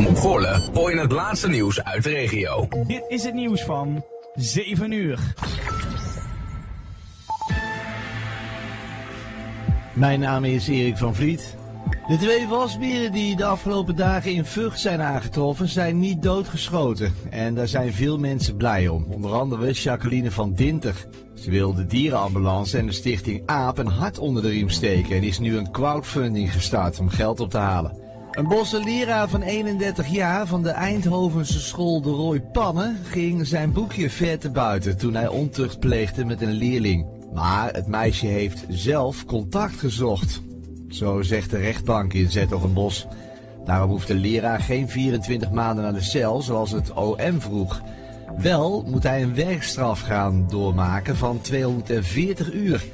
Omroep Goorlen hoor je het laatste nieuws uit de regio. Dit is het nieuws van 7 uur. Mijn naam is Erik van Vliet. De twee wasberen die de afgelopen dagen in Vught zijn aangetroffen zijn niet doodgeschoten. En daar zijn veel mensen blij om. Onder andere Jacqueline van Dinter. Ze wil de dierenambulance en de stichting AAP een hart onder de riem steken en is nu een crowdfunding gestart om geld op te halen. Een bosse leraar van 31 jaar van de Eindhovense school De Rooi Pannen ging zijn boekje ver te buiten toen hij ontucht pleegde met een leerling. Maar het meisje heeft zelf contact gezocht. Zo zegt de rechtbank in Zettogenbos. Daarom hoeft de leraar geen 24 maanden naar de cel zoals het OM vroeg. Wel moet hij een werkstraf gaan doormaken van 240 uur.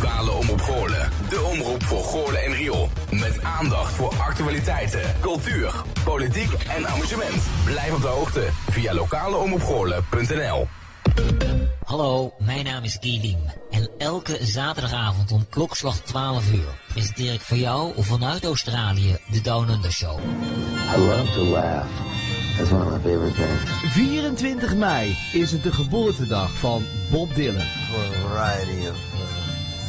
Lokale Omroep Goorlen. De omroep voor Goorlen en Riool. Met aandacht voor actualiteiten, cultuur, politiek en amusement. Blijf op de hoogte via lokaleomroepgoorlen.nl Hallo, mijn naam is Guy En elke zaterdagavond om klokslag 12 uur presenteer ik voor jou vanuit Australië de Down Under Show. I love to laugh. That's one of my favorite things. 24 mei is het de geboortedag van Bob Dylan. Variety of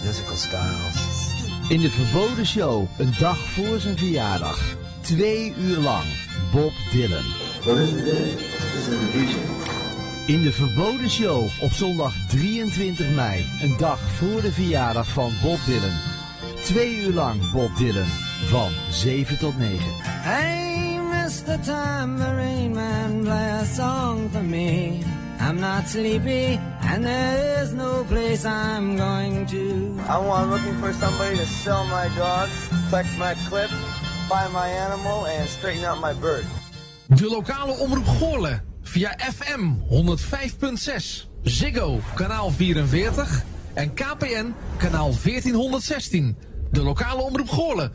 musical styles. In de Verboden Show, een dag voor zijn verjaardag. Twee uur lang, Bob Dylan. What is it? This is the DJ. In de Verboden Show op zondag 23 mei, een dag voor de verjaardag van Bob Dylan. Twee uur lang Bob Dylan, van 7 tot 9. Hey, Mr. Tambourine Man, play a song for me. I'm not sleepy, and there is no place I'm going to. I want looking for somebody to sell my dog, collect my clip, buy my animal, and straighten out my bird. De lokale omroep Goorlen via FM 105.6, Ziggo kanaal 44 en KPN kanaal 1416. De lokale omroep Goorlen.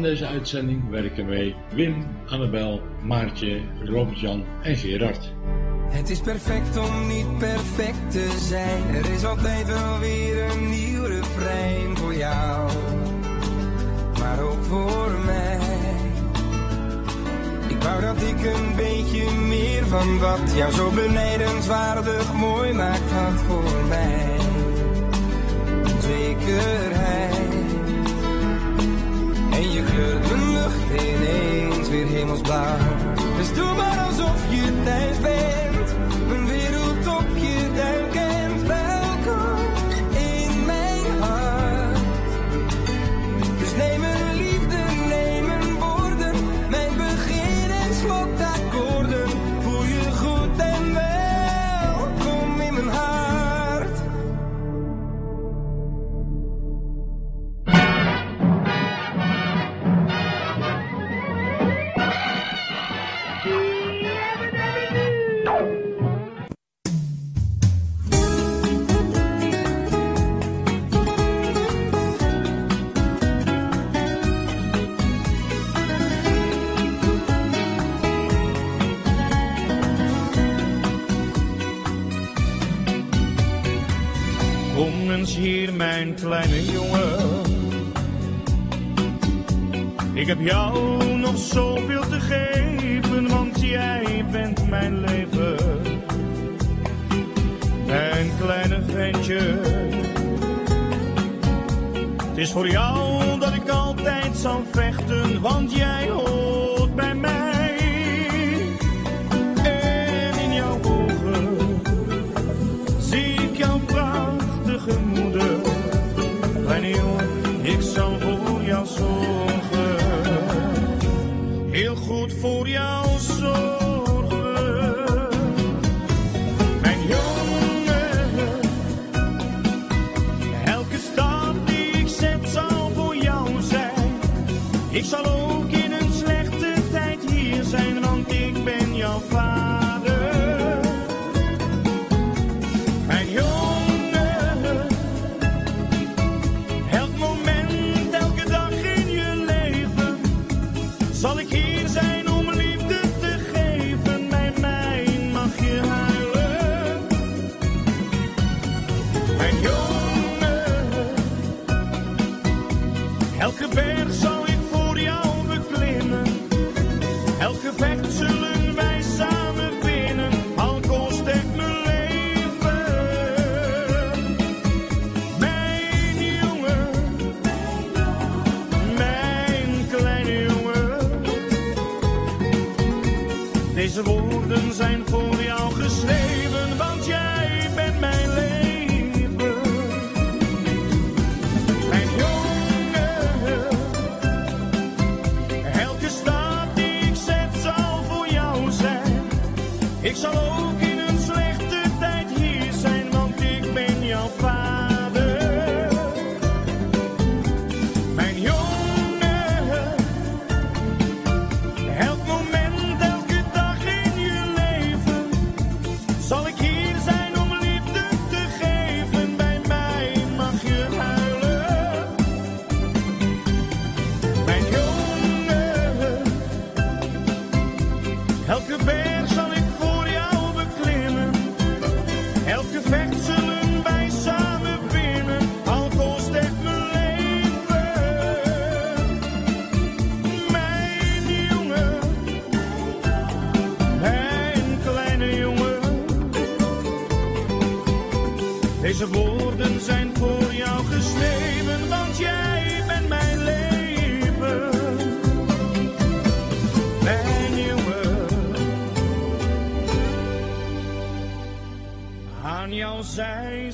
Aan deze uitzending werken mee Wim, Annabel, Maartje, Robert-Jan en Gerard. Het is perfect om niet perfect te zijn. Er is altijd wel weer een nieuw refrein voor jou, maar ook voor mij. Ik wou dat ik een beetje meer van wat jou zo benijdenswaardig mooi maakt had voor mij. En je kleurt de lucht ineens weer hemelsblauw. Dus doe maar alsof je thuis bent. Mijn kleine jongen. Ik heb jou nog zoveel te geven, want jij bent mijn leven. Mijn kleine ventje. Het is voor jou dat ik altijd zal vechten, want jij hoort woorden zijn voor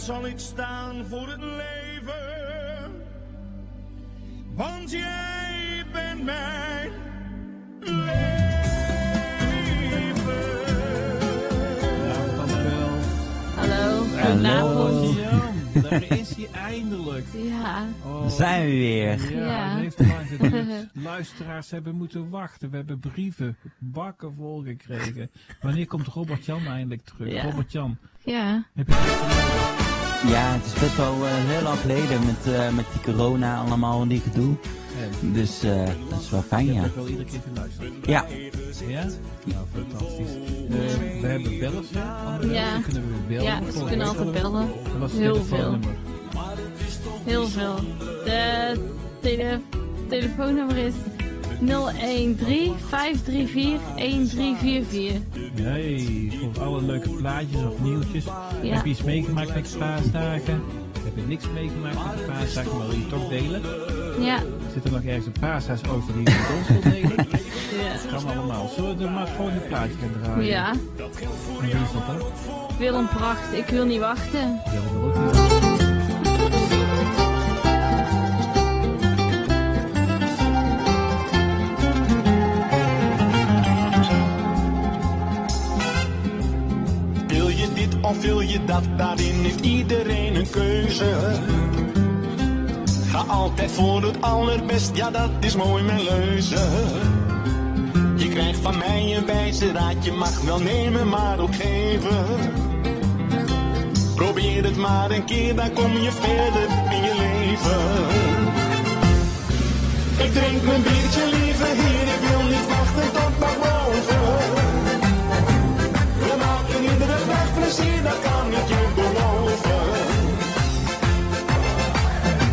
zal ik staan voor het leven. Want jij bent mijn Hallo, Hallo. goedenavond. Daar is hij eindelijk. Ja. Oh, Daar zijn we weer. Ja, Ja. heeft lang. Luisteraars hebben moeten wachten. We hebben brieven, bakken vol gekregen. Wanneer komt Robert-Jan eindelijk terug? Ja. Robert-Jan, Ja. heb je Ja, het is best wel eh, heel lang geleden met, eh, met die corona allemaal en die gedoe. Dus eh, dat is wel fijn, ja. hebt wel iedere keer geluisterd. Ja. Ja? Nou, fantastisch. We hebben? Andere Ja. bellen kunnen we bellen. Ja, ze kunnen altijd bellen. Dat was het Heel veel. Heel veel. De tele telefoonnummer is 013 534 1344. Nee, voor alle leuke plaatjes of nieuwtjes. Ja. Heb je iets meegemaakt met de paasdagen? Heb je niks meegemaakt met de paasdagen, maar wil je toch delen? Ja. Zit er nog ergens een paashuis over die je met ons delen? Ja. Dat kan allemaal. Zullen we er maar het volgende plaatje gaan draaien? Ja. En wie is dat dan? Willem Pracht, ik wil niet wachten. Ja, dat wil niet. Wil je dat? Daarin heeft iedereen een keuze. Ga altijd voor het allerbest, ja dat is mooi mijn leuze. Je krijgt van mij een wijze raad, je mag wel nemen maar ook geven. Probeer het maar een keer, dan kom je verder in je leven. Ik drink mijn biertje liever hier, ik wil niet wachten tot naar boven. Plezier, dat kan ik je beloven.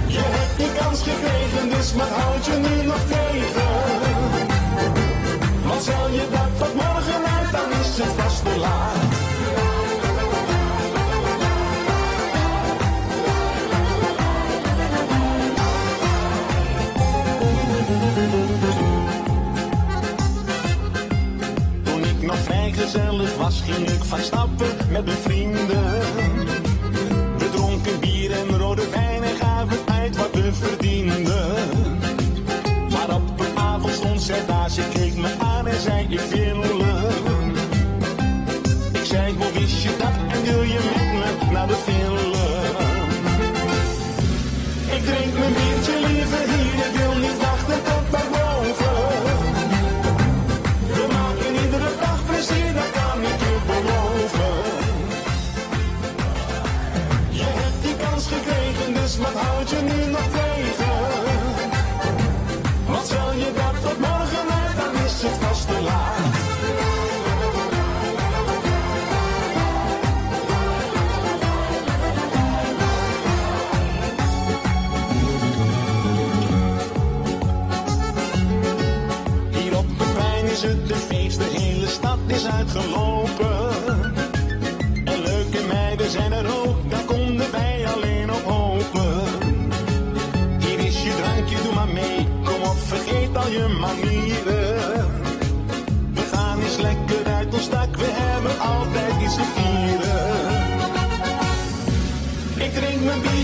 Je hebt die kans gekregen, dus wat houd je nu nog tegen? Want stel je dat tot morgen uit, dan is het vast te laat. Nog vrijgezellig was, ging ik van stappen met mijn vrienden. We dronken bier en rode wijn en gaven uit wat we verdienden. Maar op een avond stond zij daar, keek me aan en zei ik wil wat houd je nu nog tegen? Wat zal je dat tot morgen uit, dan is het vast te laat. Hier op het plein is het de feest, de hele stad is uitgelopen.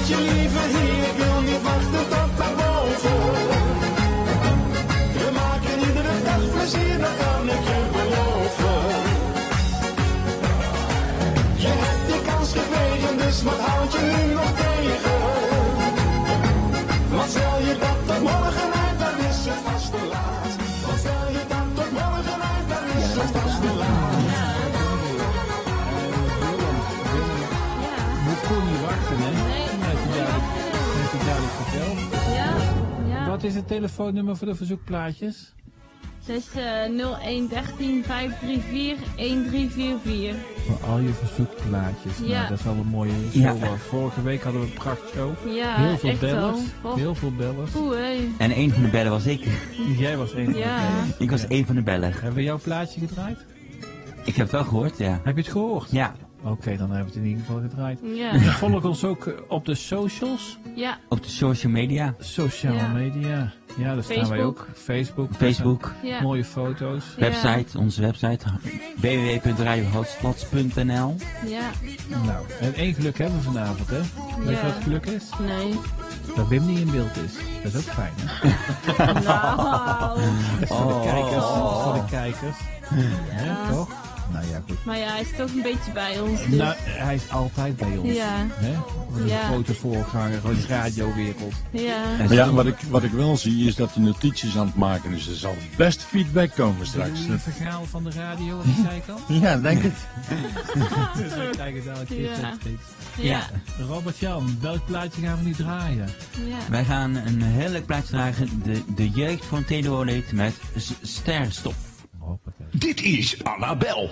Biertje liever hier, ik wil niet wachten tot naar boven. We maken iedere dag plezier, dat kan ik je beloven. Je hebt die kans gekregen, dus wat houd je nu nog tegen? Wat is het telefoonnummer voor de verzoekplaatjes? Het is eh 0113 534 1344. Voor al je verzoekplaatjes. Ja. Nou, dat is wel een mooie show. Ja. Vorige week hadden we een prachtshow. Ja, Heel veel echt wel. bellers. Oh. Heel veel bellers. Oeh, hé. En een van de bellen was ik. Jij was een van de Ja. bellers. Ik was een van de bellen. Hebben we jouw plaatje gedraaid? Ik heb het wel gehoord, ja. Heb je het gehoord? Ja, Oké, dan hebben we het in ieder geval gedraaid. Ja. Volg ons ook eh, op de socials. Ja, op de social media. Sociale Ja. media. Ja, daar staan wij ook. Facebook. Facebook. Ja. Mooie foto's. Ja. Website, onze website www.radiohoutsplots.nl ja, Nou, en één geluk hebben we vanavond, hè? Weet je wat geluk is? nee. Dat Wim niet in beeld is. Dat is ook fijn, hè? Nou. Dat is voor Oh. de kijkers. Dat is voor de kijkers. Hè, Ja. toch? Nou ja, goed. Maar ja, hij is toch een beetje bij ons. Dus. Nou, hij is altijd bij ons. Ja. Hè? Een Ja. grote voorganger van de radiowereld. ja. Maar ja, wat ik, wat ik wel zie is dat hij notities aan het maken is. Er zal best feedback komen straks. Een verhaal van de radio aan de zijkant. Ja, denk het. dus we krijgen dadelijk Ja. Ja. Robert Jan, welk plaatje gaan we nu draaien? Ja. Wij gaan een heel leuk plaatje dragen. De, de jeugd van Teleoleet met S- Sterrenstop. Hoppakee. Dit is Annabel.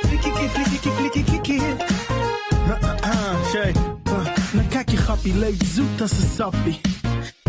Flikkie, flikkie, flikkie. Shay, dan kijk je grappie, leuk zoet als een sappie.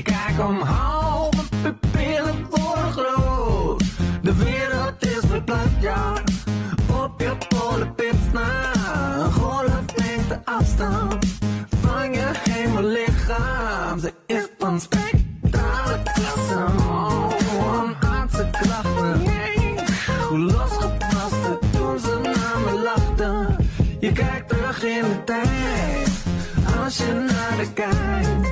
Ik kijk omhoog, mijn pupillen worden groot. De wereld is verplaatst, ja. Op je polenpips na. Een golf neemt de afstand van je hemellichaam. Ze is van spectrale klasse. Oh, onaardse krachten. Hoe losgeplaste toen ze naar me lachten. Je kijkt terug in de tijd, als je naar de kijkt.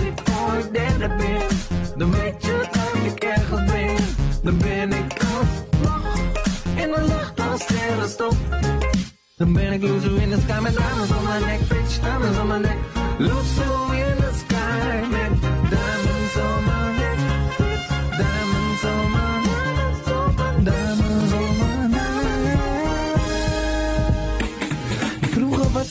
Ik ooit derde ben, dan weet je dat ik ergens ben. Dan ben ik als in de lucht als sterrenstof. Dan ben ik loser in the sky met diamonds on my neck, bitch, diamonds on my neck. Loser in the sky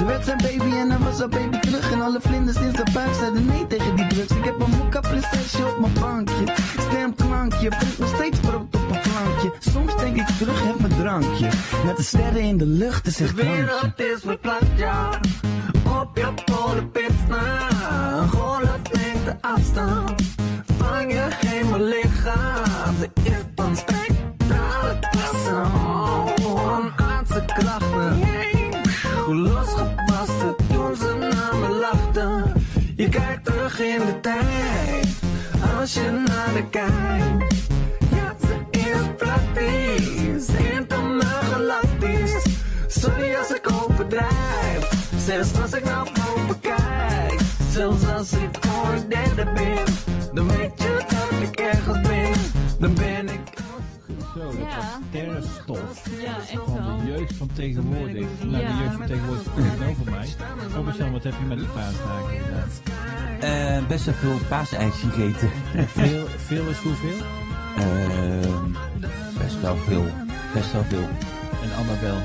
Ze werd zijn baby en hij was haar baby terug. En alle vlinders in zijn buik zeiden nee tegen die drugs. Ik heb een mocha prinsesje op mijn bankje. Stemklankje, brengt nog steeds brood op een plankje. Soms denk ik terug, heb mijn drankje. Met de sterren in de lucht is De echt drankje. wereld is verplaatst, ja. op je polenpips na. Golf neemt de afstand in de tijd. Als je naar de kijkt. Ja, ze is praktisch. Helemaal galactisch. Sorry als ik overdrijf. Zelfs als ik naar boven kijk. Zelfs als ik ooit derde ben. Dan weet je dat ik ergens ben. Dan ben ik. Was sterrenstof. Ja, echt Van wel. de jeugd van tegenwoordig. Nou, de jeugd van tegenwoordig is tegenover mij. Robert-Jan, wat heb je met de paasdagen gedaan? Eh, best wel veel paasijs gegeten. Veel, veel is hoeveel? Ehm, best wel veel. Best wel veel. En Annabel?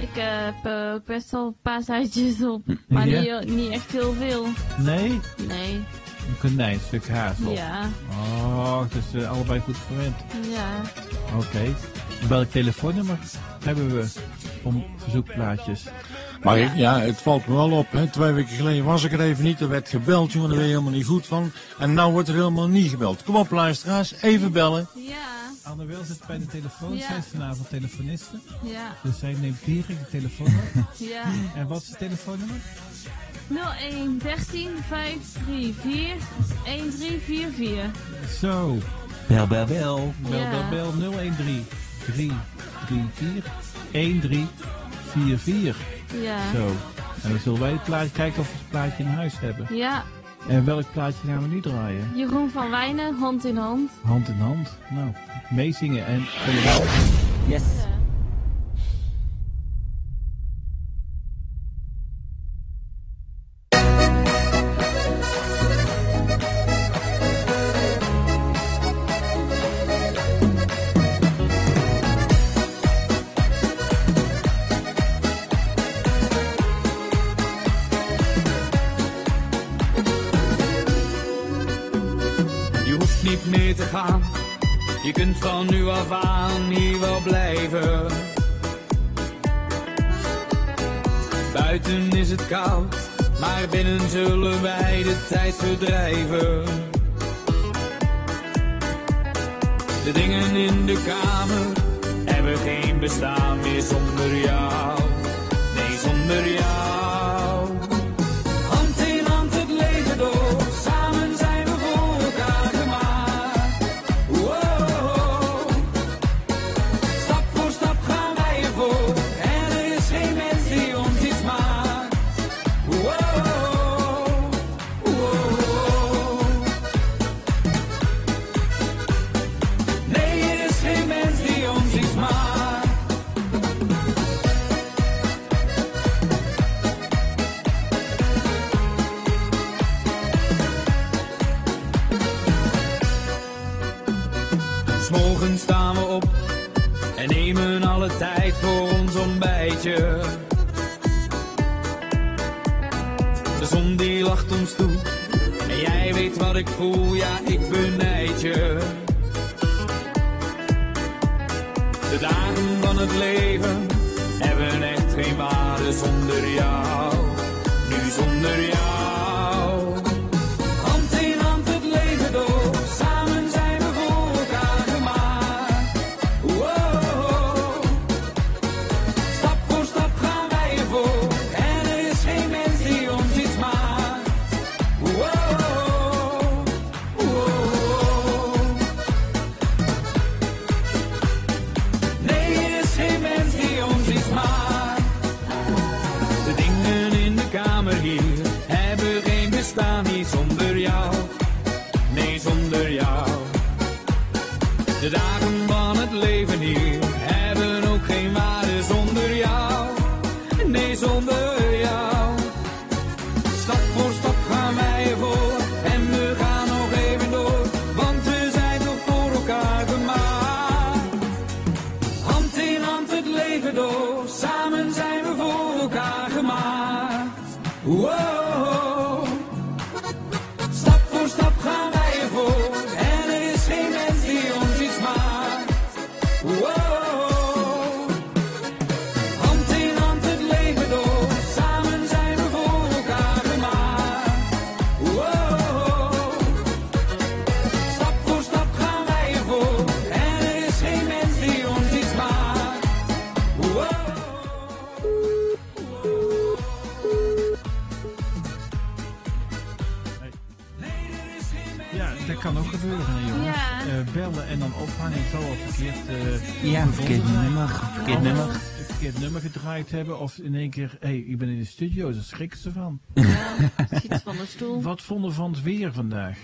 Ik eh, heb eh, best wel paasuitjes op. Maar Ja? niet, eh, niet echt heel veel. Nee? Nee. Een konijn, een stuk hazel. Ja. Oh, dus eh, allebei goed verwend. Ja. Oké. Welk telefoonnummer hebben we om verzoekplaatjes? Maar ik, ja, het valt me wel op. Hè. Twee weken geleden was ik er even niet. Er werd gebeld, jongen, daar ben je helemaal niet goed van. En nou wordt er helemaal niet gebeld. Kom op, luisteraars, even bellen. Ja. Annabel zit bij de telefoon. Ja. Zij is vanavond telefoniste. Ja. Dus zij neemt direct de telefoon op. Ja. En wat is het telefoonnummer? 01 13 534 1344. Zo. Bel, bel, bel. Bel, Ja. bel, bel 013 334 1344. Ja. Zo. En dan zullen wij het plaatje kijken of we het plaatje in huis hebben. Ja. En welk plaatje gaan we nu draaien? Jeroen van Wijnen, hand in hand. Hand in hand. Nou, meezingen en... Yes. Tijd voor ons ontbijtje. De zon die lacht ons toe en jij weet wat ik voel, ja ik benijd je. De dagen van het leven hebben echt geen waarde zonder jou. Nu zonder jou. Kan ook gebeuren, hè, jongens. Ja. Eh, bellen en dan ophangen. Het zal wel verkeerd eh Ja, verkeerd nummer, verkeerd nummer. Een verkeerd nummer gedraaid hebben. Of in één keer, hé, hey, ik ben in de studio. Daar schrikken ze van. Schiet van de stoel. Wat vonden we van het weer vandaag?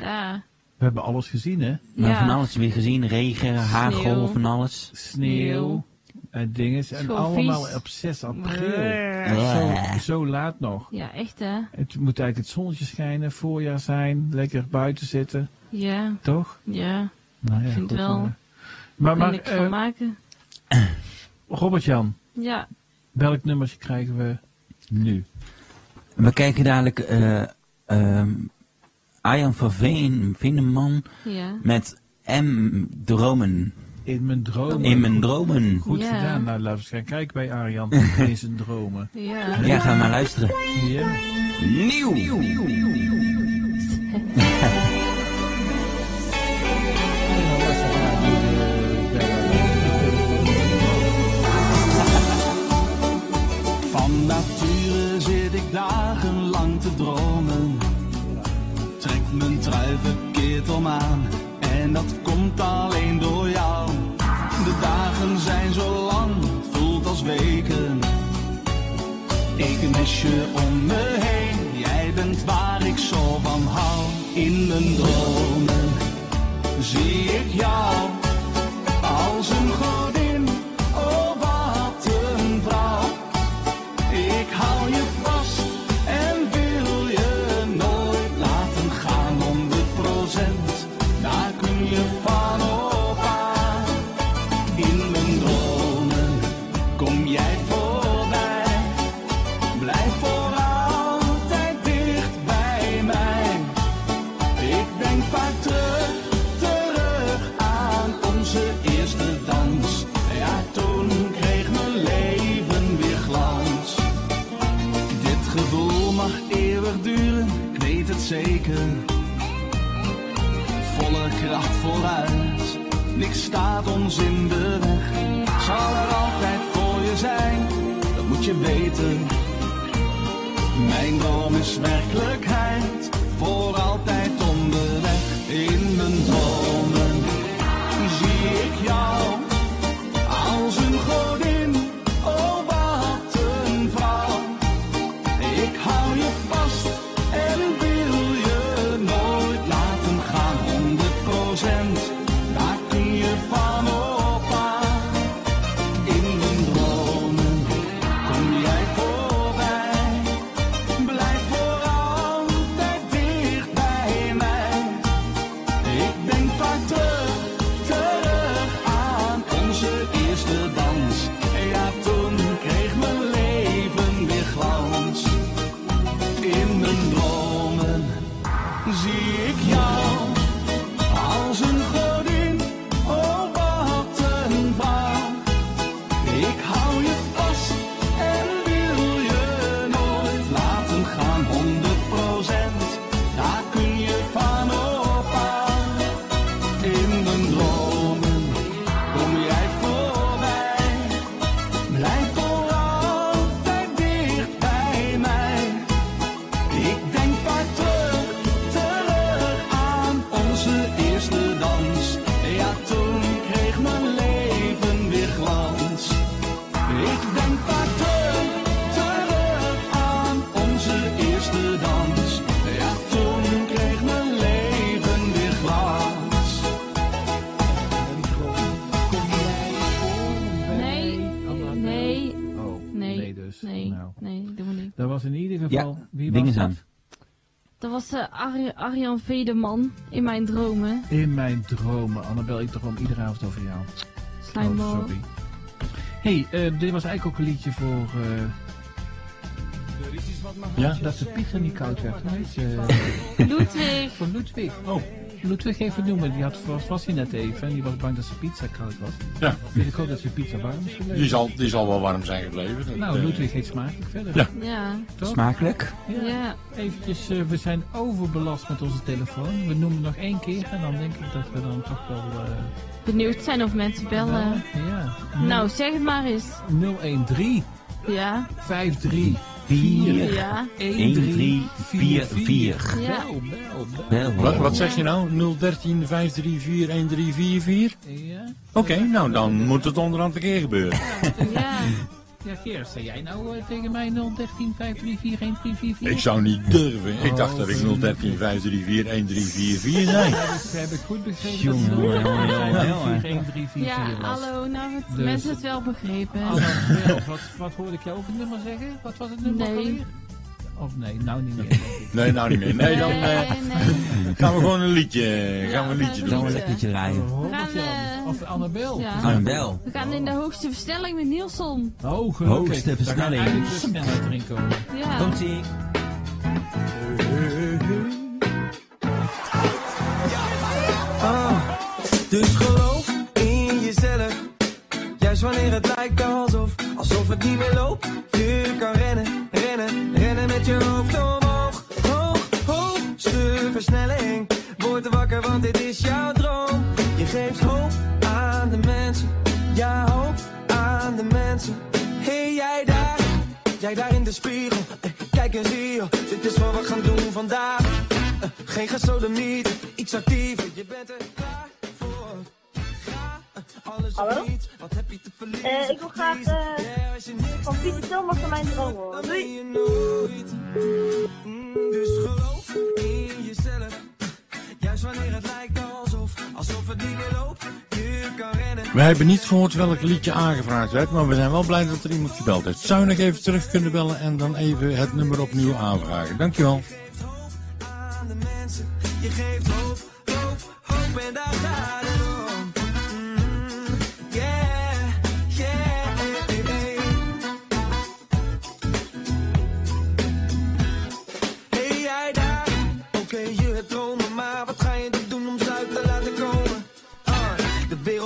Ja. We hebben alles gezien, hè? Maar Ja. van alles weer gezien, regen, hagel, Sneeuw. van alles. Sneeuw. En dingen. En allemaal vies. op 6 april. Zo, zo laat nog. Ja, echt hè? Het moet eigenlijk het zonnetje schijnen, voorjaar zijn, lekker buiten zitten. Ja. Toch? Ja. Nou ja, Ik vind goed, wel. maar- Maar, eh, maken. Robert-Jan, Ja. welk nummertje krijgen we nu? We kijken dadelijk eh ehm Arjan van Veen, Vindeman Ja. met M. Dromen. In mijn dromen. In mijn dromen. Goed Ja. gedaan. Nou, laten we eens gaan kijken bij Arjan in zijn dromen. Ja. Ja, ga maar luisteren. Ja. Nieuw. Van nature zit ik dagenlang te dromen. Trek mijn trui verkeerd om aan. En dat komt alleen door jou. Dagen zijn zo lang, voelt als weken. Ik mis je om me heen. Jij bent waar ik zo van hou. In mijn dromen zie ik jou. Als een godin, was eh, Arj- Arjan Vederman in mijn dromen. In mijn dromen. Annabel, ik droom iedere avond over jou. Slijmbal. Oh, sorry. hey, eh, dit was eigenlijk ook een liedje voor... eh, Ja? Dat de pizza niet koud werd. Ze? Ludwig. Van Ludwig. Oh. Ludwig even noemen. Die had, was, was hij net even. En die was bang dat zijn pizza koud was. Ja. Dus ik hoop dat zijn pizza warm is gebleven. Die zal, die zal wel warm zijn gebleven. Dat, Nou, eh, Ludwig eet smakelijk verder. Ja. Ja. Toch? Smakelijk. Ja. Ja. Eventjes, eh, we zijn overbelast met onze telefoon. We noemen nog één keer en dan denk ik dat we dan toch wel... eh, Benieuwd zijn of mensen bellen. Ja. Nou, zeg het maar eens. 013 Ja. 53 4 Ja. 1 3 4 4. Ja. Bel, bel, bel. Wat, wat zeg je nou? 013 534 1344? Ja. Oké, nou dan moet het onderhand een keer gebeuren. Ja. Ja, Geert, zei jij nou eh, tegen mij 013 534 1344? Ik zou niet durven. Ik dacht dat ik Oh, 013 534 1344 zei. Ja, dus heb ik goed begrepen Jongen, dat jongen, jongen, jongen, 013 Ja, 1344 was. hallo, nou het, Dus- mensen het wel begrepen. Hallo, wat, wat hoorde ik jou ook het nummer zeggen? Wat was het nummer Nee. alweer? Of nee, nou niet meer. Nee, nou niet meer. Nee, dan eh, nee, nee. gaan we gewoon een liedje, gaan we een liedje gaan we Gaan we doen. een draaien. Eh, of Annabel. Ja. Annabel. We gaan in de hoogste versnelling met Nielsen. Oh, gelukkig. Hoogste Daar versnelling. eigenlijk de snelheid erin komen. Ja. Komt ie. Ah, dus geloof in jezelf. Juist wanneer het lijkt alsof, alsof het niet meer loopt. Actiever. Je bent er klaar voor. Ga, eh, alles Hallo? of niets. Wat heb je te verliezen? Eh, ik wil graag eh, Ja, als je niks van Pieter Thomas van mijn droom horen. nooit. Mm, Dus geloof in jezelf. Juist wanneer het lijkt alsof, alsof het niet meer loopt. Je kan rennen. We hebben niet gehoord welk liedje aangevraagd werd, maar we zijn wel blij dat er iemand gebeld heeft. Zou je nog even terug kunnen bellen en dan even het nummer opnieuw aanvragen? Dankjewel. aan de mensen. Je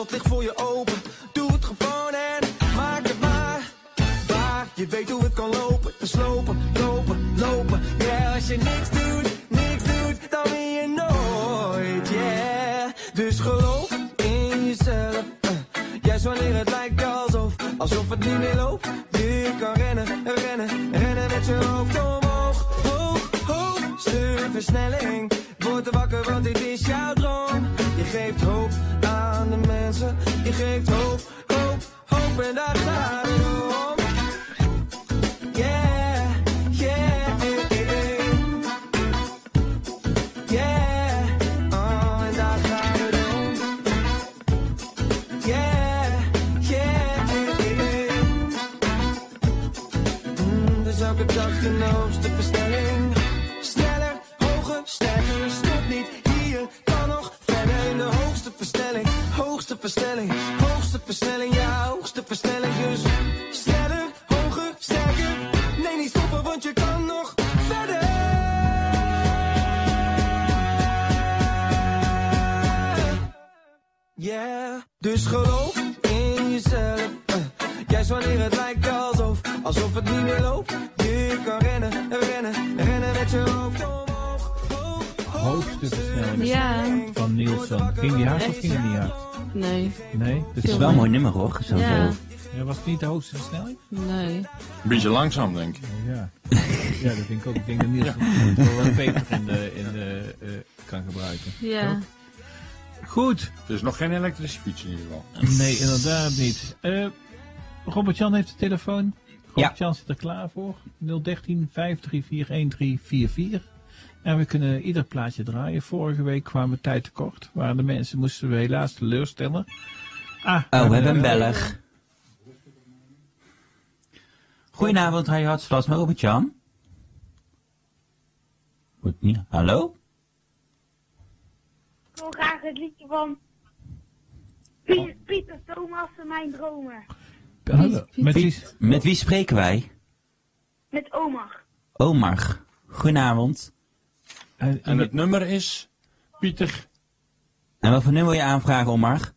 wereld ligt voor je open, doe het gewoon en maak het maar. Waar, je weet hoe het kan lopen, dus lopen, lopen, lopen. Yeah, als je niks doet, niks doet, dan win je nooit, yeah. Dus geloof in jezelf, eh. juist wanneer het lijkt alsof, alsof het niet meer loopt. Je kan rennen, rennen, rennen met je hoofd omhoog, hoog, hoogste versnelling. Word er wakker, want dit is jouw je geeft hoop, hoop, hoop en daar gaat versnelling, hoogste versnelling, ja, hoogste versnelling. Dus sneller, hoger, sterker. Nee, niet stoppen, want je kan nog verder. Yeah, dus geloof in jezelf. eh. Juist wanneer het lijkt alsof, alsof het niet meer loopt. Je kan rennen, rennen, rennen met je hoofd omhoog. Hoogste versnelling Ja. van Nielsen. Ging die hard of ging die niet hard? Nee. Nee? Het is wel een mooi nummer hoor. Zo Ja. Ja, was het niet de hoogste versnelling? Nee. Een beetje langzaam, denk ik. Ja. ja, dat denk ik ook. Ik denk dat Nielsen wel wat beter in de, in de, eh, kan gebruiken. Ja. Goed. Het is nog geen elektrische fiets in ieder geval. Nee, inderdaad niet. Eh Robert-Jan heeft de telefoon. Robert-Jan zit er klaar voor. 013 534 1344. En we kunnen ieder plaatje draaien. Vorige week kwamen we tijd tekort. Waren de mensen, moesten we helaas teleurstellen. Ah, Oh, we hebben een beller. Goedenavond, hij Hartsvlas met Robert-Jan. Goed niet. Hallo? Ik wil graag het liedje van Pieter, Pieter Thomas en mijn dromen. Hallo. Met wie? Met wie spreken wij? Met Omar. Omar. Goedenavond. En het nummer is Pieter. En wat voor nummer wil je aanvragen, Omar?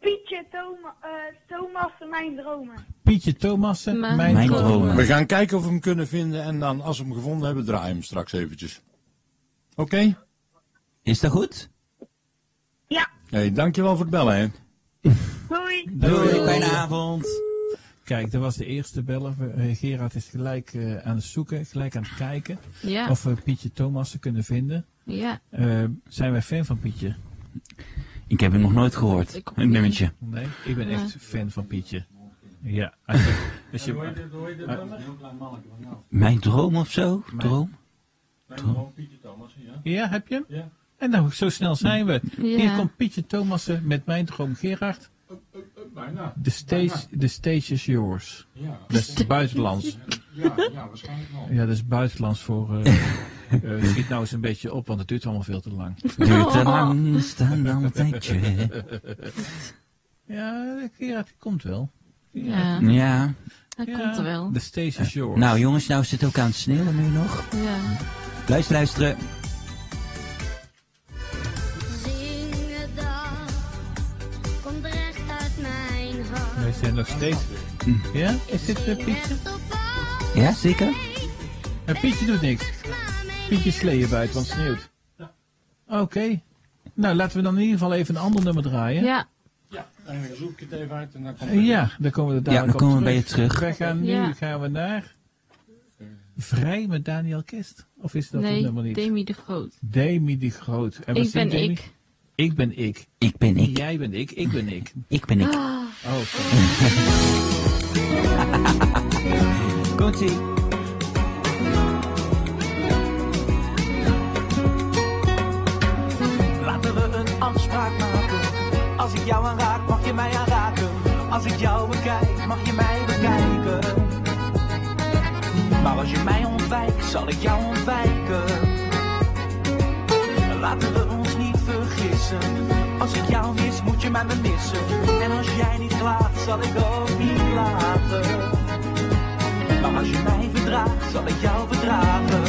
Pietje Thoma, eh, Thomas en mijn dromen. Pietje Thomassen, mijn, Mijn dromen. dromen. We gaan kijken of we hem kunnen vinden en dan als we hem gevonden hebben, draaien we hem straks eventjes. Oké? Is dat goed? Ja. Hey, dankjewel voor het bellen, hè. Doei. Doei, fijne avond. Kijk, dat was de eerste beller. Eh, Gerard is gelijk eh, aan het zoeken, gelijk aan het kijken. Ja. Of we Pietje Thomassen kunnen vinden. Ja. Eh, zijn wij fan van Pietje? Ik heb hem nog nooit gehoord. Ik Een nummertje. Nee, ik ben Ja. echt fan van Pietje. Ja, als je, als je, Mijn droom of zo? Mijn- Droom? ja, heb je hem? Ja. En nou, zo snel zijn we. Ja. Hier komt Pietje Thomassen met mijn droom Gerard. Bijna. The stage, the stage is yours. Ja. Dat is buitenlands. Ja, ja, waarschijnlijk wel. Ja, dat is buitenlands voor... eh eh, schiet nou eens een beetje op, want het duurt allemaal veel te lang. Duurt te lang, staan dan een tijdje. Ja, die komt wel. Ja. Ja. Hij komt er wel. The stage is yours. Nou jongens, nou is het ook aan het sneeuwen nu nog. Ja. Luister, luisteren. Wij zijn nog steeds... Ja? Is dit uh, Pietje? Ja, zeker? Uh, Pietje doet niks. Pietje sleeën buiten, want het sneeuwt. Oké. Nou, laten we dan in ieder geval even een ander nummer draaien. Ja. Ja, en dan zoek ik het even uit en dan komt Eh, Ja, dan komen we er Ja, dadelijk dan komen we bij je terug. Wij gaan nu Ja. gaan we naar... Vrij met Daniel Kist? Of is dat het nummer niet? Demi de Groot. Demi die Groot. En wat Ik ben Demi? ik. Ik ben ik. Ik ben ik. Jij bent ik, ik ben ik. Ik ben ik. Ah. Oh, sorry. Komt ie. Laten we een afspraak maken. Als ik jou aanraak, mag je mij aanraken. Als ik jou bekijk, mag je mij bekijken. Maar als je mij ontwijkt, zal ik jou ontwijken. Laten we ons niet vergissen. Als ik jou mis, moet je mij me missen. En als jij niet zal ik ook niet klagen. Maar als je mij verdraagt, zal ik jou verdragen.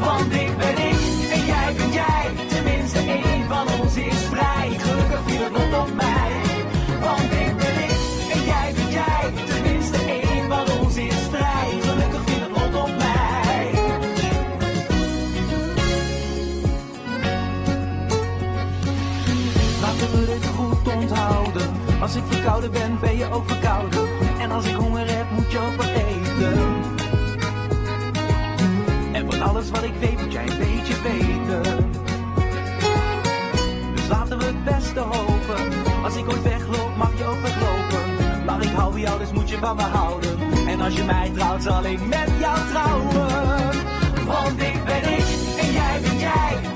Want ik ben ik en jij ben jij. Tenminste, één van ons is vrij. Gelukkig viel het lot op mij. Als ik verkouden ben, ben je ook verkouden. En als ik honger heb, moet je ook wat eten. En van alles wat ik weet moet jij een beetje weten. Dus laten we het beste hopen. Als ik ooit wegloop, mag je ook weglopen. Maar ik hou jou, dus moet je van me houden. En als je mij trouwt, zal ik met jou trouwen. Want ik ben ik en jij ben jij.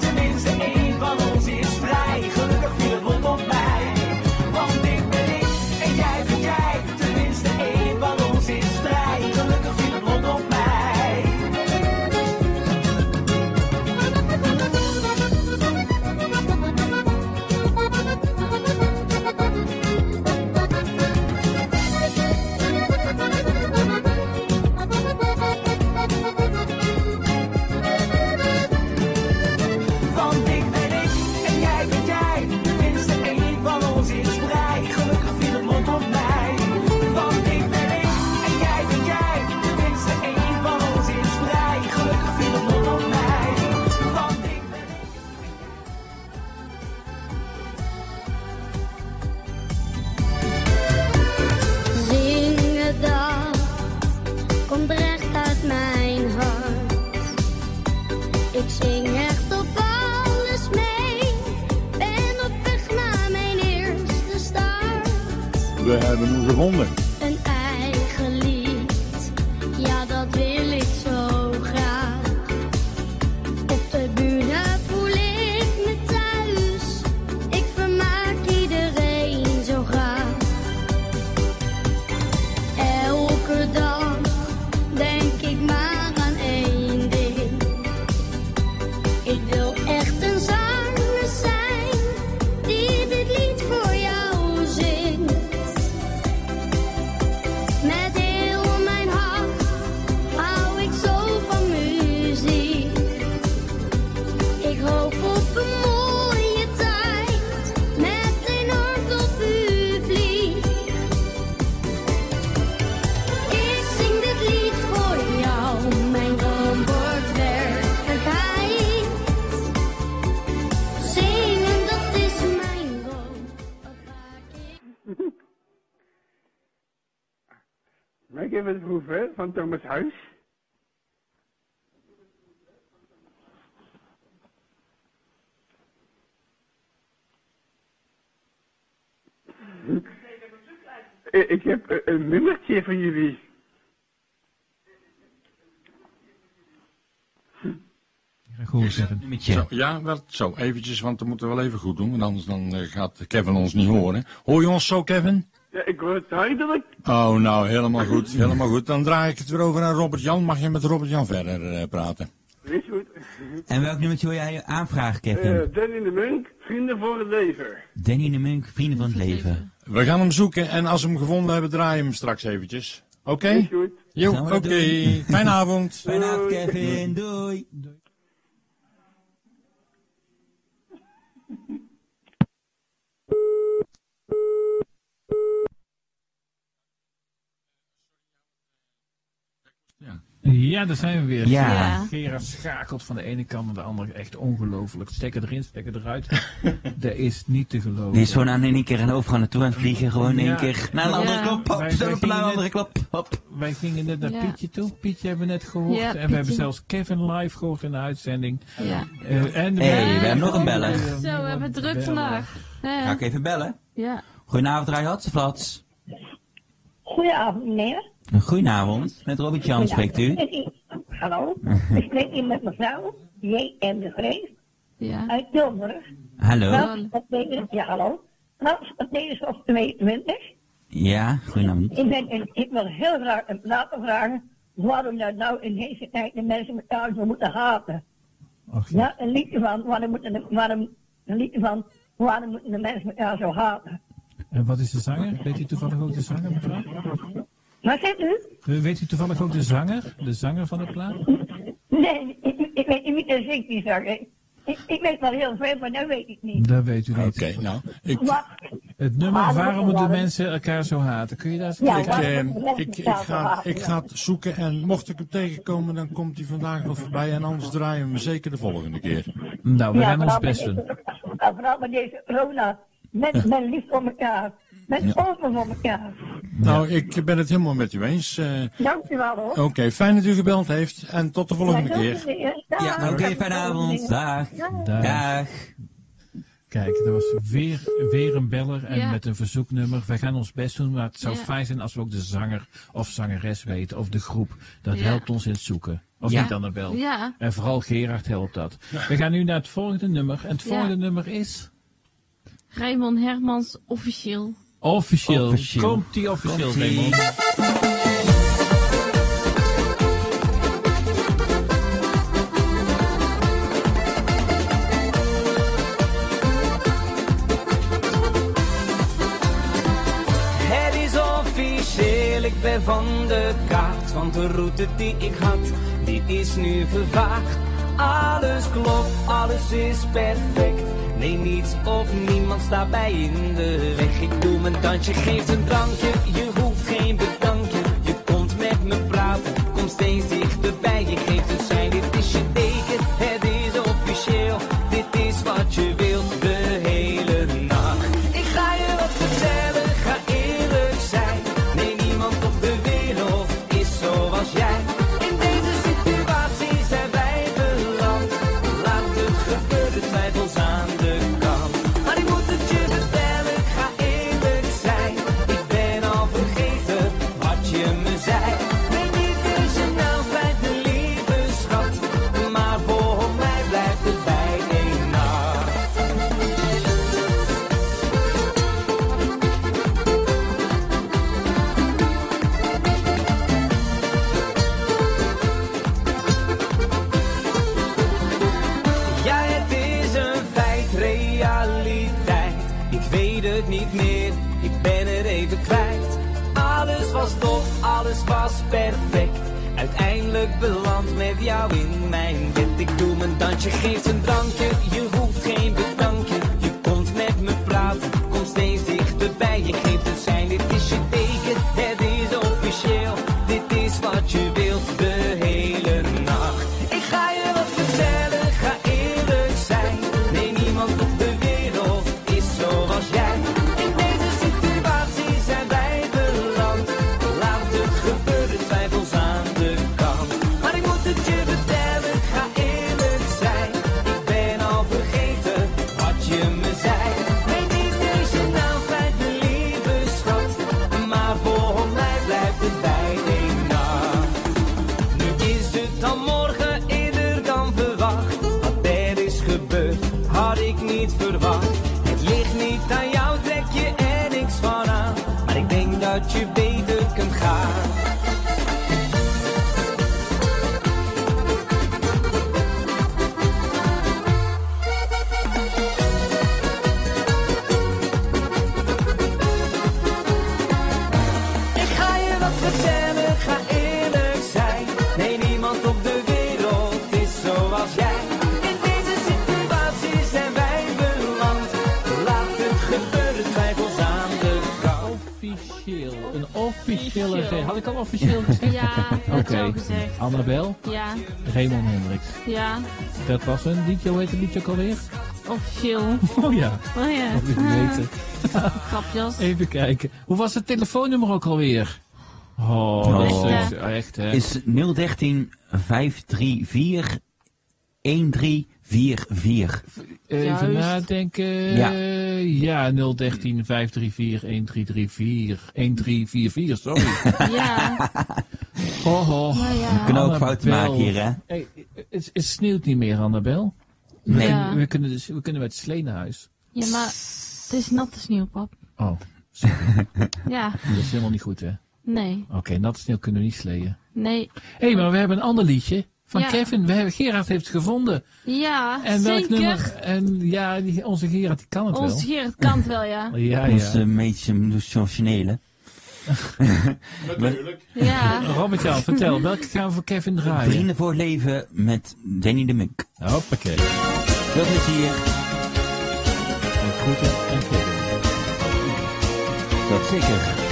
Van Thomas Huis. Ik heb een nummertje van jullie. Goed. Zo, ja, wel zo. Eventjes, want dat moeten we wel even goed doen. Want anders dan, eh, gaat Kevin ons niet horen. Hoor je ons zo, Kevin? Ja, ik het duidelijk. Oh, nou, helemaal goed. Helemaal goed. Dan draai ik het weer over naar Robert Jan. Mag je met Robert Jan verder eh, praten? Is goed. En welk nummertje wil jij aanvragen, Kevin? Eh Danny de Munk, Vrienden voor het Leven. Danny de Munk, Vrienden van het Leven. We gaan hem zoeken en als we hem gevonden hebben, draaien we hem straks eventjes. Oké? Is goed. Jo, oké. Fijne avond. Fijne avond, Kevin. Doei. Ja, daar zijn we weer. Ja. Ja. Gerard schakelt van de ene kant naar de andere. Echt ongelooflijk. Stekker erin, stekker eruit. dat is niet te geloven. Die is gewoon aan in één keer een overgang naartoe aan het vliegen. Gewoon in één Ja. keer naar een andere Ja. klap. Hop, Wij- naar een gingen andere net- klap. Hop. Wij gingen net naar Ja. Pietje toe. Pietje hebben we net gehoord. Ja, en we hebben zelfs Kevin live gehoord in de uitzending. Ja. Eh, en Hey, we hebben nog een beller. Eh, Zo, we hebben het druk bellen. vandaag. Ja, Ga ik even bellen? ja. Goedenavond, Rai Hatseflats. Goedenavond, meneer. Goedenavond, met Robert Jan spreekt u. Hallo, ik spreek hier met mevrouw J.M. de Vrees Ja. uit Tilburg. Hallo. Ja, hallo. Frans op Nederlands 22. Ja, goedenavond. Ik, ben, en ik wil heel graag een laten vragen waarom dat nou in deze tijd de mensen elkaar zo moeten haten. Och, Ja, een liedje van waarom moeten de, waarom, een liedje van waarom moeten de mensen elkaar zo haten. En wat is de zanger? Weet u toevallig ook de zanger, mevrouw? Wat zegt u? Weet u toevallig ook de zanger? De zanger van de plaat? Nee, ik, ik weet niet wie dat zingt die zanger. Ik, ik weet wel heel veel, maar dat weet ik niet. Dat weet u niet. Oké, nou. Ik? Het nummer Waarom moeten waarom- mensen elkaar zo haten? Kun je daar eens Ja, ik, eh, ik, ik, ga, ik ga het zoeken en mocht ik hem tegenkomen, dan komt hij vandaag nog voorbij. En anders draaien we hem zeker de volgende keer. Nou, we gaan ons best met doen. ja, Vooral met deze corona. Met, met lief voor elkaar. Met open voor elkaar. Nou, ik ben het helemaal met u eens. Eh, Dank u wel hoor. Oké, fijn dat u gebeld heeft en tot de volgende Ja, keer. Ja, oké, fijne avond. Dag. Dag. Dag. Kijk, er was weer, weer een beller en Ja. met een verzoeknummer. Wij gaan ons best doen, maar het zou Ja. fijn zijn als we ook de zanger of zangeres weten, of de groep. Dat Ja. helpt ons in het zoeken. Of Ja. niet, Annabel? Ja. En vooral Gerard helpt dat. We gaan nu naar het volgende nummer. En het Ja. volgende nummer is... Raymond Hermans, officieel. Officieel. Officieel. Komt die officieel. Raymond? Het is officieel, ik ben van de kaart. Want de route die ik had, die is nu vervaagd. Alles klopt, alles is perfect. Nee, niets of niemand staat mij in de weg. Ik doe mijn dansje, geef een drankje. Je hoeft geen bedankje. Vertellen, ga eerlijk zijn. Nee, niemand op de wereld is zoals jij. In deze situatie zijn wij beland. Laat het gebeuren, twijfels aan de kant. Officieel. Een officiële ge- Had ik al officieel gezegd? Ja, Oké. Annabel, Ja, Raymond Hendricks. ja, Dat was een liedje, hoe heet het liedje ook alweer? officieel. Oh ja. Oh ja. Dat wil ik weten. Grapjas. Even kijken. Hoe was het telefoonnummer ook alweer? Oh, Oh. dat is echt, echt hè. Is 013 534 1344. Even Juist. nadenken. Ja. Ja, 013 534 1334 1344, sorry. Ja. Oh, oh. Nou ja. We kunnen ook fouten maken hier, hè? Hey, het, het sneeuwt niet meer, Annabel. Nee. Ja. We kunnen, dus, we kunnen met slee naar huis. Ja, maar het is natte sneeuw, pap. Oh, Ja, dat is helemaal niet goed, hè? Nee, Oké, natte sneeuw kunnen we niet sleeën. nee. Hé, hey, maar we hebben een ander liedje van Ja. Kevin. We hebben, Gerard heeft het gevonden. Ja, En welk zeker. nummer? En ja, die, onze Gerard die kan het wel. Gerard kan het wel, ja. Ja, ja. Ons een beetje emotionele. Natuurlijk. Ja. Robert-Jan, vertel, welke gaan we voor Kevin draaien? Vrienden voor het leven met Danny de Munk. Hoppakee. Dat is hier. En groeten en Kevin. Dat zeker.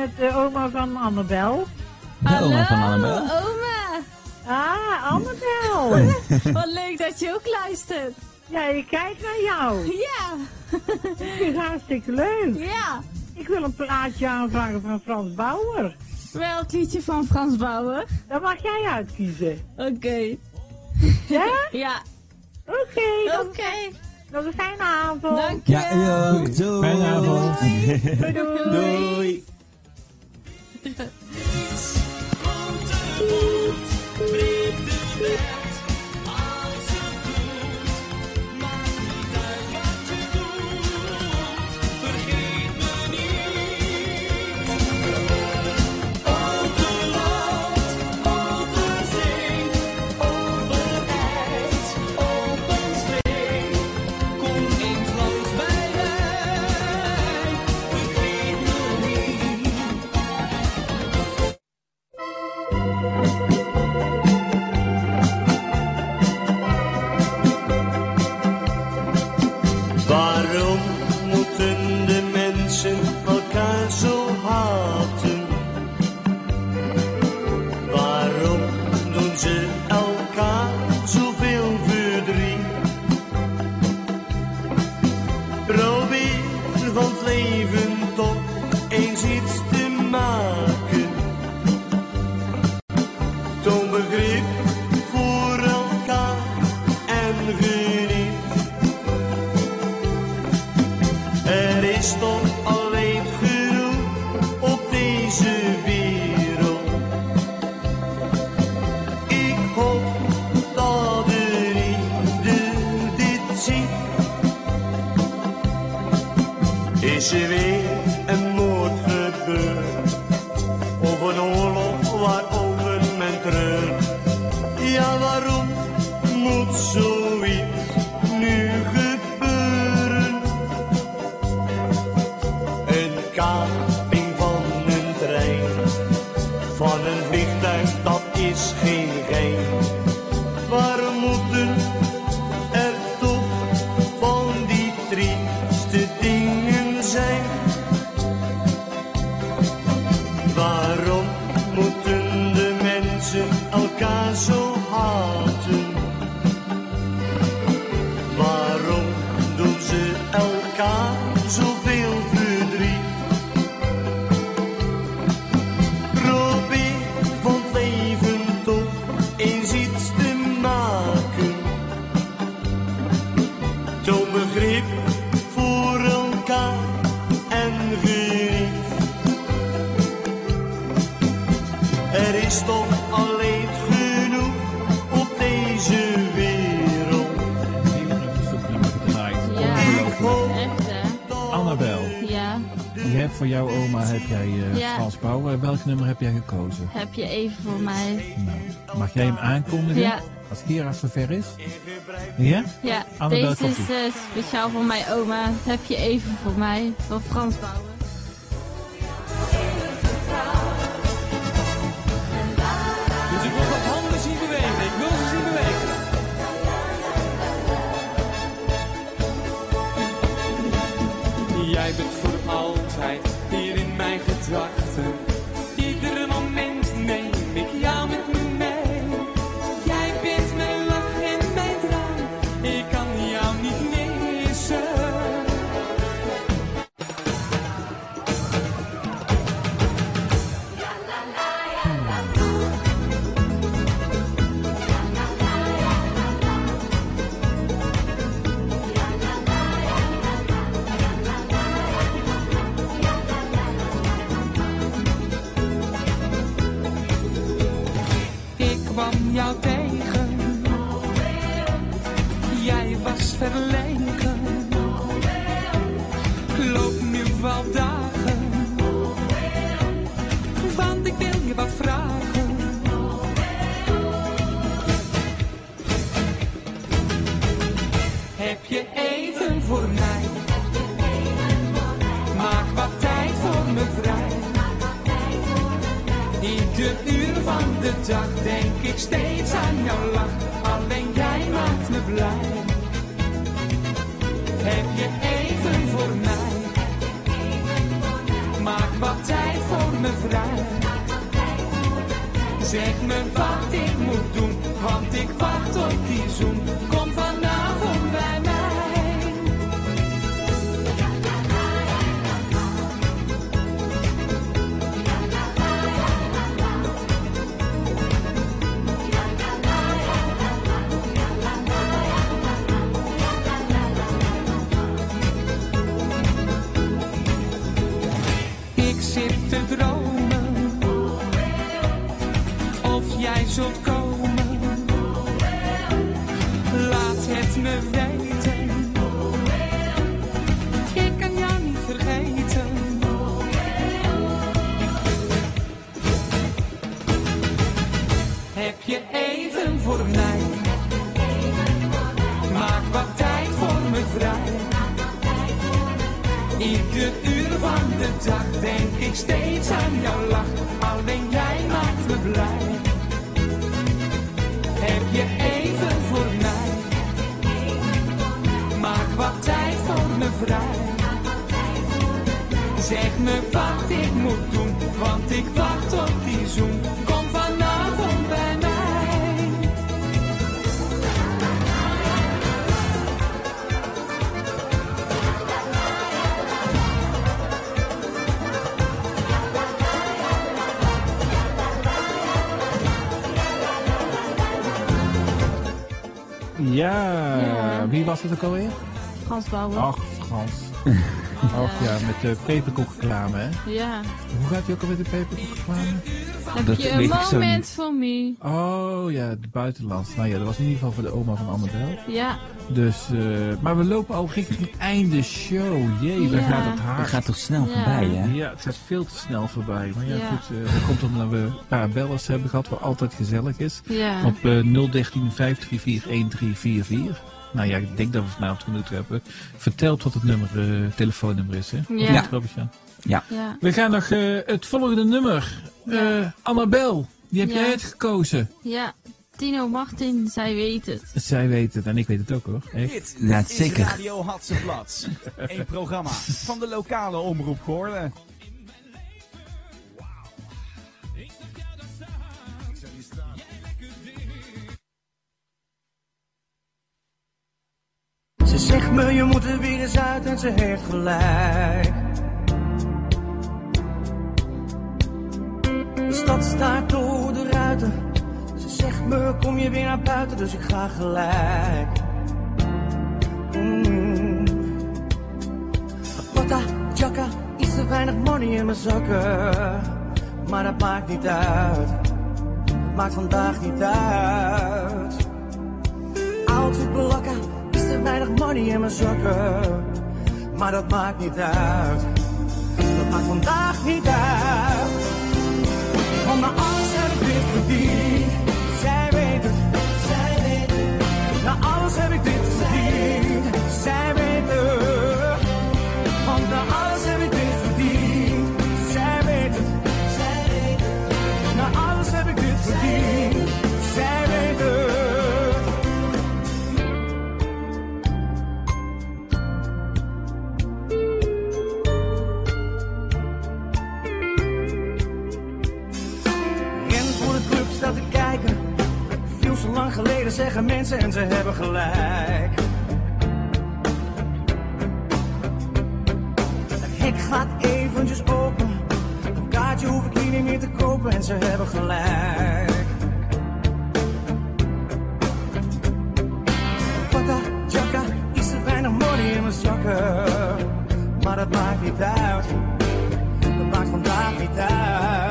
Met de oma van Annabel. De oma van Annabel. oma. Ah, Annabel. Wat leuk dat je ook luistert. Ja, ik kijk naar jou. Ja. Dat is hartstikke leuk. Ja. Ik wil een plaatje aanvragen van Frans Bauer. Welk liedje van Frans Bauer? Dat mag jij uitkiezen. Oké. Ja? Ja. Oké. dan- Oké. Nog een fijne avond. Dank je Ja. Doei. Fijne avond. Doei. doei. Doei. Brit, brit, brit, brit. heb je even voor mij. Nou, mag jij hem aankondigen? Ja. Als Kira zover is? Ja? Ja, deze is eh, speciaal voor mijn oma. Heb je even voor mij, van Frans bouwen? Dus bewegen. Jij bent voor altijd hier in mijn gedachten. each time your life. Ja. wie was het ook alweer? Frans Bauer. Ach, Frans. Ach ja, met de peperkoekreclame, hè? Ja. Hoe gaat hij ook alweer de peperkoekreclame? Heb Dat je een moment voor me? Oh ja, het buitenland. Nou ja, dat was in ieder geval voor de oma van Annabel. Ja. Dus, eh, maar we lopen al richting het einde show. Jee, waar Ja. gaat het hard. Dat gaat toch snel Ja. voorbij, hè? Ja, het gaat veel te snel voorbij. Maar ja, Ja. goed, eh, dat komt omdat we een paar bellers hebben gehad, wat altijd gezellig is. Ja. Op eh 013 534 1344. Nou ja, ik denk dat we vanavond genoeg hebben. Verteld wat het nummer, eh, telefoonnummer is, hè? Ja. Ja. Ja. We gaan nog eh, het volgende nummer. Eh, Annabel, die heb Ja. jij uitgekozen. Ja. Tino Martin, zij weet het. Zij weet het en ik weet het ook hoor. Echt. Dit Ja, is zeker. Radio. Een programma van de lokale omroep Goorlen. Ze zegt me je moet er weer eens uit en ze heeft gelijk. De stad staat door de ruiten. Ze zegt me kom je weer naar buiten, dus ik ga gelijk. Mm. Pata, jacka, iets te weinig money in mijn zakken. Maar dat maakt niet uit. Dat maakt vandaag niet uit. Outfit blakken, is te weinig money in mijn zakken. Maar dat maakt niet uit. Dat maakt vandaag niet uit. Na alles heb ik dit verdiend. Zij weet het, zij weet het. Na alles heb ik dit verdiend. Zij weet het. Lang geleden zeggen mensen en ze hebben gelijk. Het hek gaat eventjes open. Een kaartje hoef ik hier niet meer te kopen en ze hebben gelijk. Pata, jacka, iets te weinig money in mijn zakken. Maar dat maakt niet uit. Dat maakt vandaag niet uit.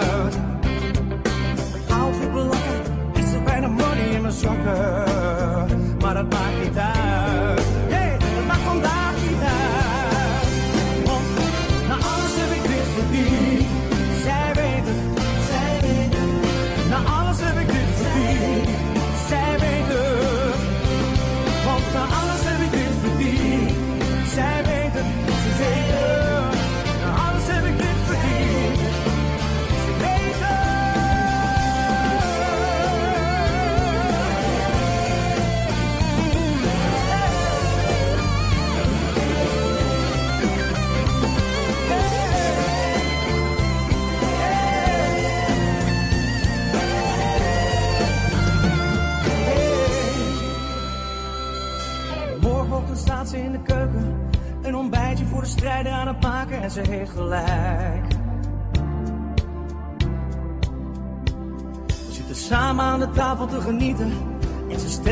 Money in mijn zakken. Maar dat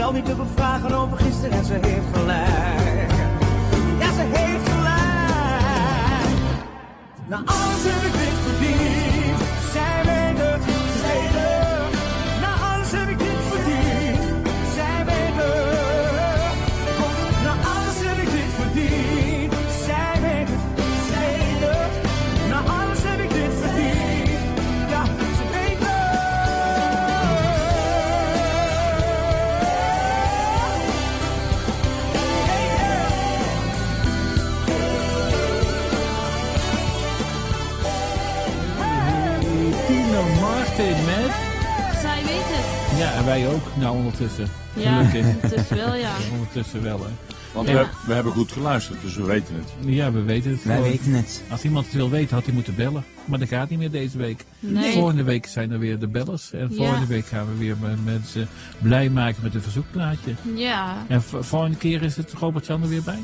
Stelt niet te veel vragen over gisteren en ze heeft Wel, hè. Want Ja. we, we hebben goed geluisterd, dus we weten het. Ja, we weten het. Wij weten het. Als iemand het wil weten, had hij moeten bellen. Maar dat gaat niet meer deze week. Nee. Volgende week zijn er weer de bellers. En Ja. volgende week gaan we weer met mensen blij maken met een verzoekplaatje. Ja. En volgende keer is het Robert-Jan er weer bij?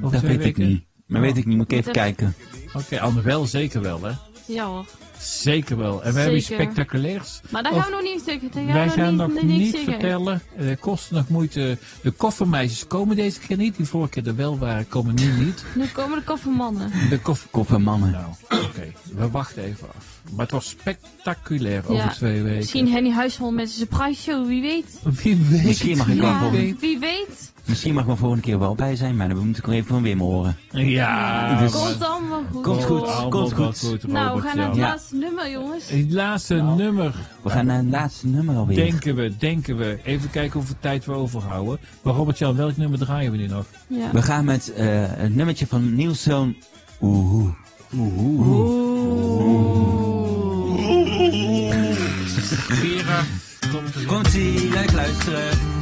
Over Dat weet ik niet. Maar weet ik niet, moet ik even kijken. Oké, Annabel zeker wel, hè? Ja hoor. Zeker wel. En we hebben iets spectaculairs. Maar daar gaan we nog niet zeggen. Wij we gaan nog niet, vertellen. Het kost nog moeite. De koffermeisjes komen deze keer niet. Die vorige keer er wel waren, komen nu niet. Nu komen de koffermannen. De koffer... Koffermannen. Nou, oké. We wachten even af. Maar het was spectaculair over Ja. twee weken. Misschien Henny Huisman met zijn surprise show, wie weet. Wie weet. Misschien mag ik wel Ja, volgende, wie weet. misschien mag ik wel volgende keer wel bij zijn, maar dan moet ik wel even van Wim horen. Ja, Dus- Komt dan wel goed. Komt goed, Allemaal komt wel goed. Nou, we gaan naar het Ja. Laatste nummer, jongens. Het laatste nummer. We gaan naar het laatste nummer alweer. Denken we, denken we. Even kijken hoeveel tijd we overhouden. Maar Robert-Jan, welk nummer draaien we nu nog? Ja. We gaan met eh, het nummertje van Niels Zoon. Oeh. Vera, komt er Komt ie, leuk luisteren.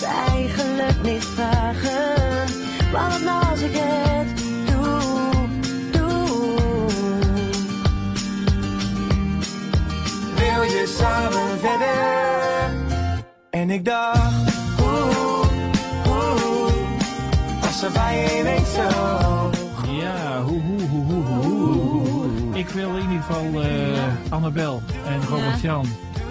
het eigenlijk niet vragen. Maar wat nou als ik het doe, doe. Wil je samen verder? En ik dacht, oeh, oeh. Was er bij je zo Ja, hoe, hoe, hoe, hoe, hoe, hoe. Ik wil in ieder geval eh, Annabel en Robert-Jan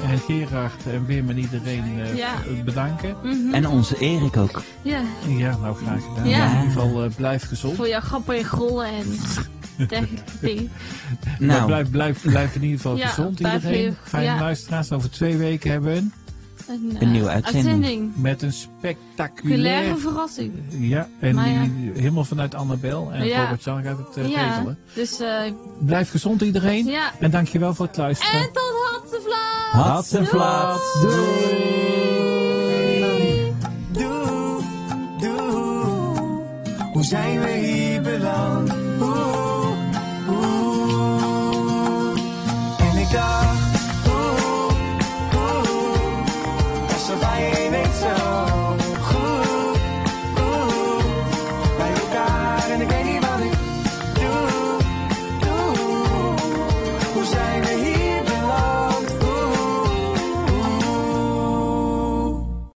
en Gerard en Wim en iedereen eh, Ja. bedanken. Mhm. En onze Erik ook. Ja, Ja, nou graag gedaan. Ja. In ieder geval eh, blijf gezond. voor jouw grappen en grollen en dergelijke dingen. Maar Nou. blijf, blijf, blijf in ieder geval Ja, gezond iedereen. Fijne ja. luisteraars. Over twee weken hebben we een, Een, Een eh, nieuwe uitzending. met een spectaculaire... Culaire verrassing. Ja, en Maar ja. die helemaal vanuit Annabel. En Ja. Robert-Jan gaat het eh, ja, regelen. dus eh Blijf gezond iedereen. Ja. En dankjewel voor het luisteren. en tot Hatseflaat! Hatseflaat. Doe, doe. Hoe zijn we